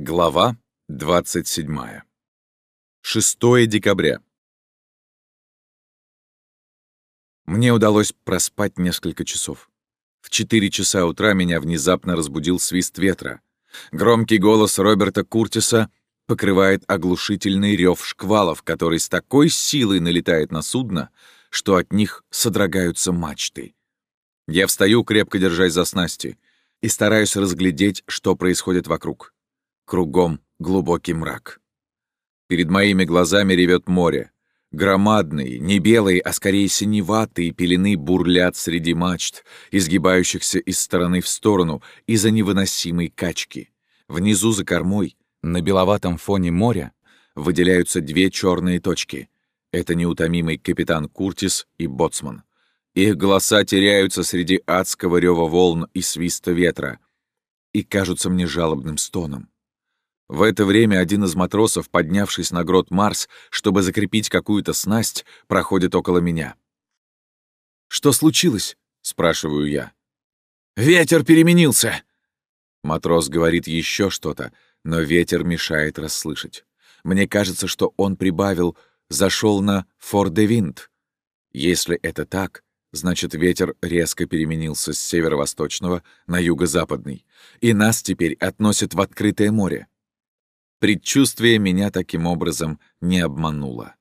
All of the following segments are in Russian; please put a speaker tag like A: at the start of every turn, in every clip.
A: Глава 27. 6 декабря. Мне удалось проспать несколько часов. В 4 часа утра меня внезапно разбудил свист ветра. Громкий голос Роберта Куртиса покрывает оглушительный рев шквалов, который с такой силой налетает на судно, что от них содрогаются мачты. Я встаю, крепко держась за снасти, и стараюсь разглядеть, что происходит вокруг. Кругом глубокий мрак. Перед моими глазами ревет море. Громадные, не белые, а скорее синеватые пелены бурлят среди мачт, изгибающихся из стороны в сторону из-за невыносимой качки. Внизу за кормой, на беловатом фоне моря, выделяются две черные точки. Это неутомимый капитан Куртис и боцман. Их голоса теряются среди адского рева волн и свиста ветра и кажутся мне жалобным стоном. В это время один из матросов, поднявшись на грот Марс, чтобы закрепить какую-то снасть, проходит около меня. «Что случилось?» — спрашиваю я. «Ветер переменился!» Матрос говорит еще что-то, но ветер мешает расслышать. Мне кажется, что он прибавил «зашел на Фор-де-Винт». Если это так, значит, ветер резко переменился с северо-восточного на юго-западный, и нас теперь относит в открытое море. Предчувствие меня таким образом не обмануло.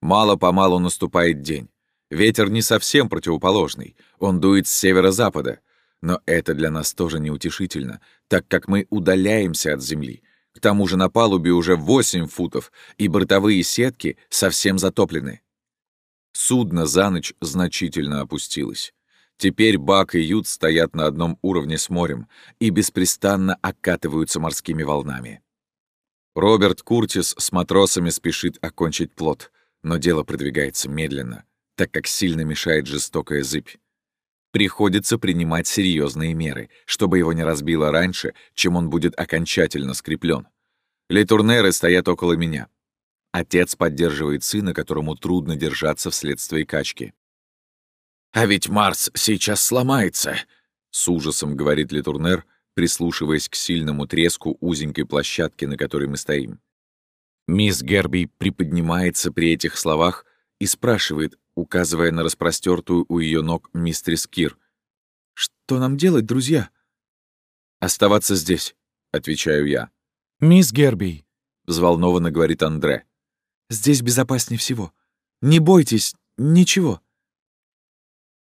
A: Мало-помалу наступает день. Ветер не совсем противоположный, он дует с северо-запада. Но это для нас тоже неутешительно, так как мы удаляемся от земли. К тому же на палубе уже 8 футов, и бортовые сетки совсем затоплены. Судно за ночь значительно опустилось. Теперь Бак и Ют стоят на одном уровне с морем и беспрестанно окатываются морскими волнами. Роберт Куртис с матросами спешит окончить плод, но дело продвигается медленно, так как сильно мешает жестокая зыбь. Приходится принимать серьезные меры, чтобы его не разбило раньше, чем он будет окончательно скреплен. Летурнеры стоят около меня. Отец поддерживает сына, которому трудно держаться вследствие качки. «А ведь Марс сейчас сломается!» — с ужасом говорит Летурнер, прислушиваясь к сильному треску узенькой площадки, на которой мы стоим. Мисс Герби приподнимается при этих словах и спрашивает, указывая на распростертую у ее ног мистерис Кир. «Что нам делать, друзья?» «Оставаться здесь», — отвечаю я.
B: «Мисс Герби», —
A: взволнованно говорит Андре.
B: «Здесь безопаснее всего. Не бойтесь, ничего».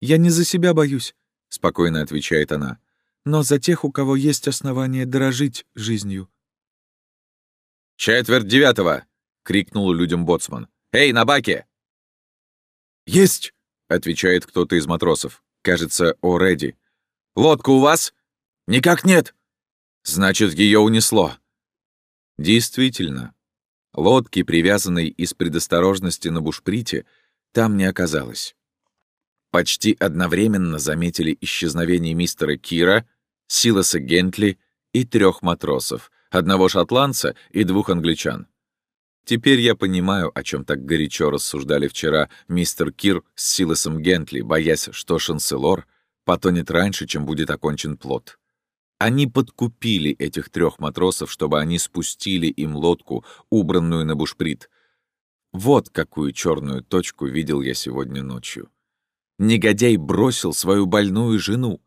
B: «Я не за себя боюсь», — спокойно отвечает она но за тех, у кого есть основания дорожить жизнью.
A: «Четверть девятого!» — крикнул людям боцман. «Эй, на баке!» «Есть!» — отвечает кто-то из матросов. Кажется, О'Редди. «Лодка у вас?» «Никак нет!» «Значит, ее унесло!» Действительно, лодки, привязанной из предосторожности на бушприте, там не оказалось. Почти одновременно заметили исчезновение мистера Кира — Силаса Гентли и трех матросов, одного шотландца и двух англичан. Теперь я понимаю, о чем так горячо рассуждали вчера мистер Кир с Силасом Гентли, боясь, что Шанселор потонет раньше, чем будет окончен плод. Они подкупили этих трех матросов, чтобы они спустили им лодку, убранную на бушприт. Вот какую черную точку видел я сегодня ночью. Негодяй бросил свою больную жену,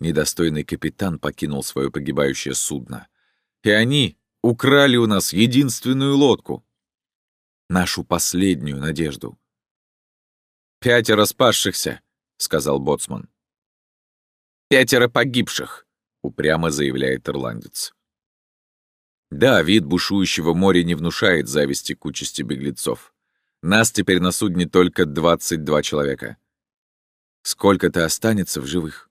A: Недостойный капитан покинул свое погибающее судно. И они украли у нас единственную лодку. Нашу последнюю надежду. «Пятеро спасшихся», — сказал боцман. «Пятеро погибших», — упрямо заявляет ирландец. Да, вид бушующего моря не внушает зависти к участи беглецов. Нас теперь на судне только 22 человека. Сколько-то останется в живых?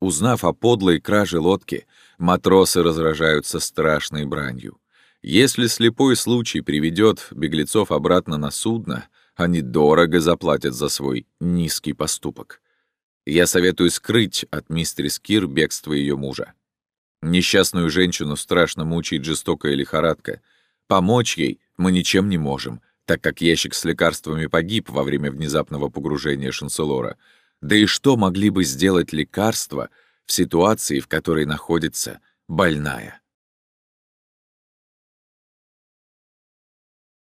A: Узнав о подлой краже лодки, матросы разражаются страшной бранью. Если слепой случай приведет беглецов обратно на судно, они дорого заплатят за свой низкий поступок. Я советую скрыть от мистерис Кир бегство ее мужа. Несчастную женщину страшно мучает жестокая лихорадка. Помочь ей мы ничем не можем, так как ящик с лекарствами погиб во время внезапного погружения шанселора — да и что могли бы сделать лекарства в ситуации, в которой находится больная?